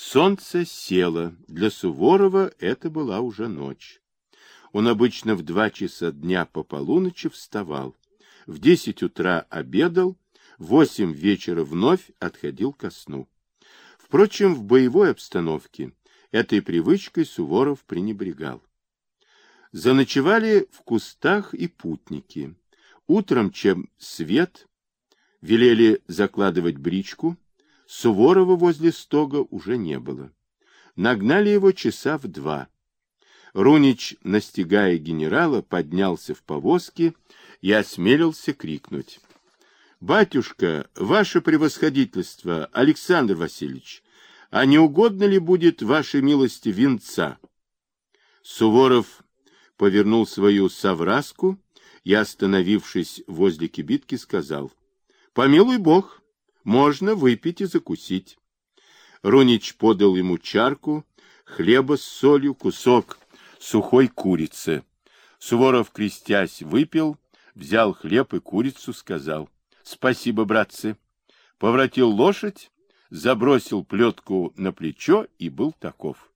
Солнце село. Для Суворова это была уже ночь. Он обычно в два часа дня по полуночи вставал, в десять утра обедал, в восемь вечера вновь отходил ко сну. Впрочем, в боевой обстановке этой привычкой Суворов пренебрегал. Заночевали в кустах и путники. Утром, чем свет, велели закладывать бричку, Суворова возле стога уже не было. Нагнали его часа в два. Рунич, настигая генерала, поднялся в повозке и осмелился крикнуть. — Батюшка, ваше превосходительство, Александр Васильевич, а не угодно ли будет вашей милости венца? Суворов повернул свою совраску и, остановившись возле кибитки, сказал, — Помилуй бог, можно выпить и закусить. Рунич подал ему чарку, хлеба с солью, кусок сухой курицы. Суворов, крестясь, выпил, взял хлеб и курицу, сказал «Спасибо, братцы». Повратил лошадь, забросил плетку на плечо и был таков.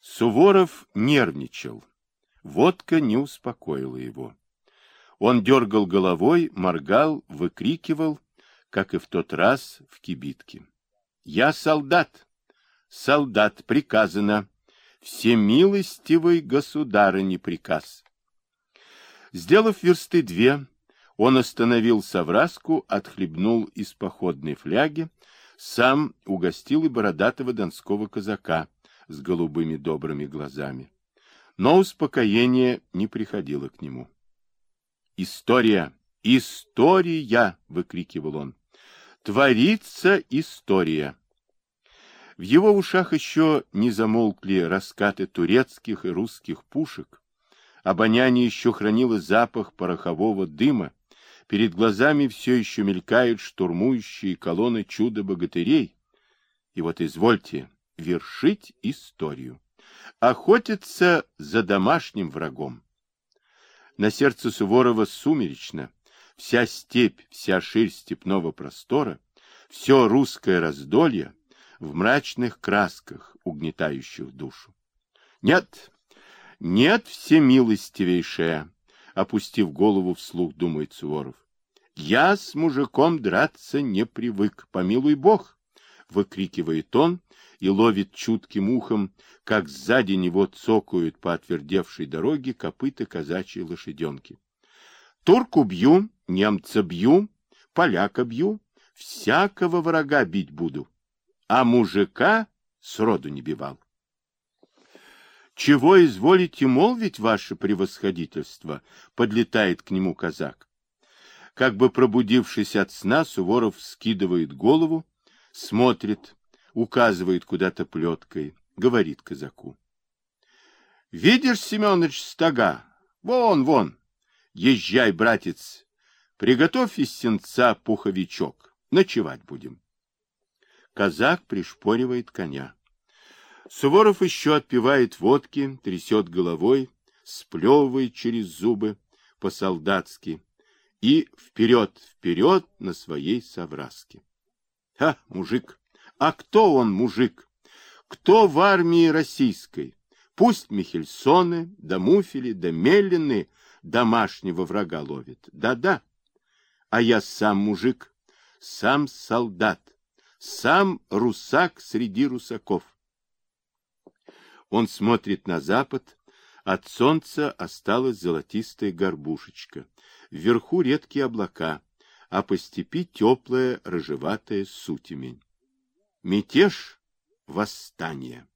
Суворов нервничал. Водка не успокоила его. Он дергал головой, моргал, выкрикивал, как и в тот раз в кибитке. «Я солдат! Солдат! Приказано! Всемилостивый государыне приказ!» Сделав версты две, он остановил совраску, отхлебнул из походной фляги, сам угостил и бородатого донского казака с голубыми добрыми глазами. Но успокоение не приходило к нему. История! История! — выкрикивал он. Творится история! В его ушах еще не замолкли раскаты турецких и русских пушек. Обоняние еще хранило запах порохового дыма. Перед глазами все еще мелькают штурмующие колонны чудо-богатырей. И вот извольте вершить историю. Охотиться за домашним врагом. На сердце Суворова сумеречно, вся степь, вся ширь степного простора, все русское раздолье в мрачных красках, угнетающих душу. Нет, нет, всемилостивейшая, опустив голову вслух, думает Суворов. Я с мужиком драться не привык, помилуй бог, выкрикивает он и ловит чутким ухом, как сзади него цокают по отвердевшей дороге копыта казачьей лошаденки. Турку бью, немца бью, поляка бью, всякого врага бить буду, а мужика сроду не бивал. Чего изволите молвить, ваше превосходительство? Подлетает к нему казак. Как бы пробудившись от сна, Суворов скидывает голову, смотрит, указывает куда-то плеткой, говорит казаку. — Видишь, Семенович, стога? Вон, вон. Езжай, братец, приготовь из сенца пуховичок. Ночевать будем. Казак пришпоривает коня. Суворов еще отпивает водки, трясет головой, сплевывает через зубы по-солдатски и вперед-вперед на своей совраске. Ха, мужик! А кто он, мужик? Кто в армии российской? Пусть Михельсоны, да Муфели, да Меллины домашнего врага ловит. Да-да. А я сам мужик, сам солдат, сам русак среди русаков. Он смотрит на запад, от солнца осталась золотистая горбушечка. Вверху редкие облака, а по степи теплая рыжеватая сутемень. Мятеж — восстание.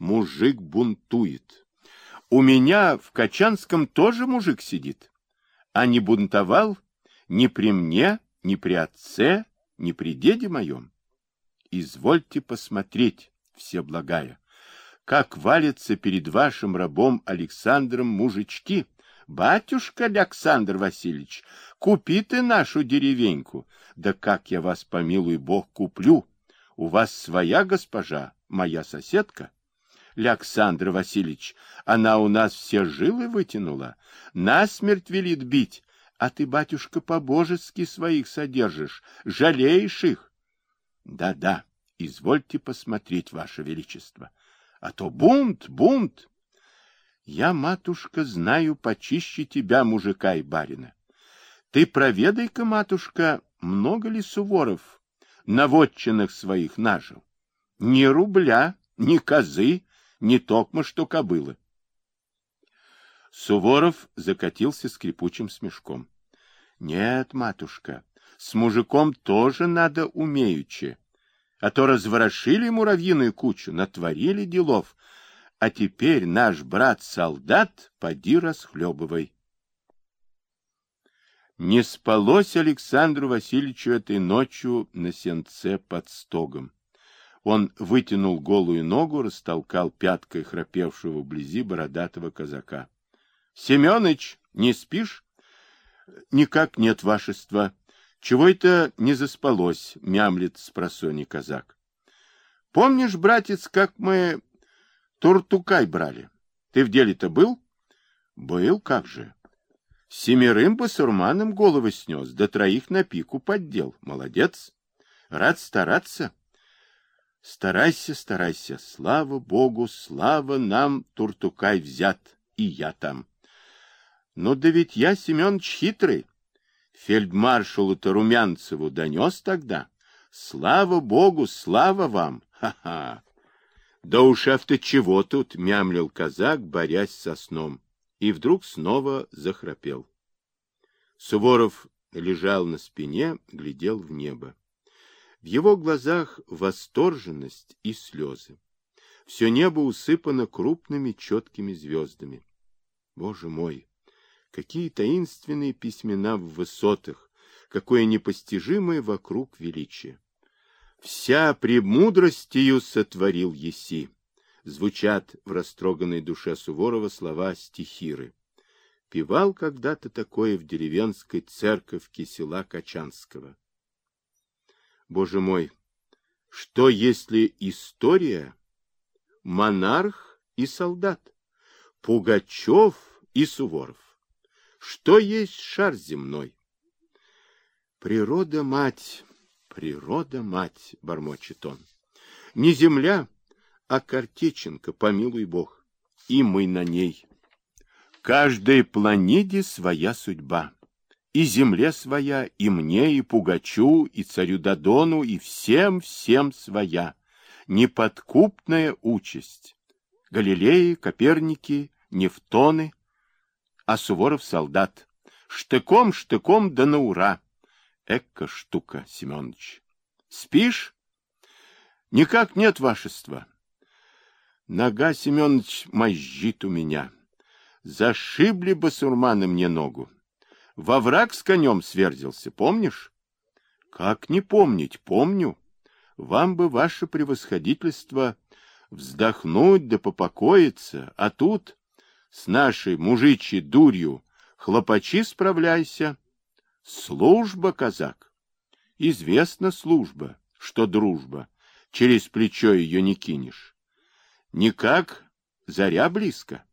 Мужик бунтует. У меня в Качанском тоже мужик сидит. А не бунтовал ни при мне, ни при отце, ни при деде моем. Извольте посмотреть, все благая, как валятся перед вашим рабом Александром мужички. Батюшка Александр Васильевич, купи ты нашу деревеньку. Да как я вас, помилуй бог, куплю. У вас своя госпожа, моя соседка. Александр Васильевич, она у нас все жилы вытянула, насмерть велит бить, а ты, батюшка, по-божески своих содержишь, жалеешь их. Да-да, Извольте посмотреть, ваше величество. А то бунт, бунт. Я, матушка, знаю почище тебя, мужика и барина. Ты проведай-ка, матушка, много ли Суворов на вотчинах своих нажил? Ни рубля, ни козы, ни токмо что кобылы. Суворов закатился скрипучим смешком. — Нет, матушка, с мужиком тоже надо умеючи. А то разворошили муравьиную кучу, натворили делов, а теперь наш брат-солдат поди расхлебывай. Не спалось Александру Васильевичу этой ночью на сенце под стогом. Он вытянул голую ногу, растолкал пяткой храпевшего вблизи бородатого казака. — Семеныч, не спишь? — Никак нет, вашества. Чего это не заспалось, мямлет с просони казак. — Помнишь, братец, как мы Туртукай брали. Ты в деле-то был? Был, как же. Семерым басурманам головы снес, до троих на пику поддел. Молодец. Рад стараться. Старайся, старайся. Слава Богу, слава нам, Туртукай взят, и я там. Ну да ведь я, Семенович, хитрый. Фельдмаршалу-то Румянцеву донес тогда. Слава Богу, слава вам. Ха-ха. Да уж авто чего тут, мямлил казак, борясь со сном, и вдруг снова захрапел. Суворов лежал на спине, глядел в небо. В его глазах восторженность и слезы. Все небо усыпано крупными четкими звездами. Боже мой, какие таинственные письмена в высотах, какое непостижимое вокруг величие. Вся премудростью сотворил еси. Звучат в растроганной душе Суворова слова стихиры. Певал когда-то такое в деревенской церковке села Качанского. Боже мой, что если история монарх и солдат, Пугачев и Суворов? Что есть шар земной? Природа-мать Природа-мать, бормочет он. Не земля, а картеченка, помилуй бог. И мы на ней. Каждой планете своя судьба. И земле своя, и мне, и Пугачу, и царю Дадону, и всем-всем своя. Неподкупная участь. Галилеи, Коперники, Нефтоны, а Суворов солдат. Штыком-штыком да на ура. Экка штука, Семенович. Спишь? Никак нет, вашества. Нога, Семенович, мозжит у меня. Зашибли басурманы мне ногу. Во враг с конем сверзился, помнишь? Как не помнить, помню. Вам бы, ваше превосходительство, вздохнуть да попокоиться, а тут с нашей мужичьей дурью хлопачи справляйся. Служба, казак. Известна служба, что дружба. Через плечо ее не кинешь. Никак заря близко.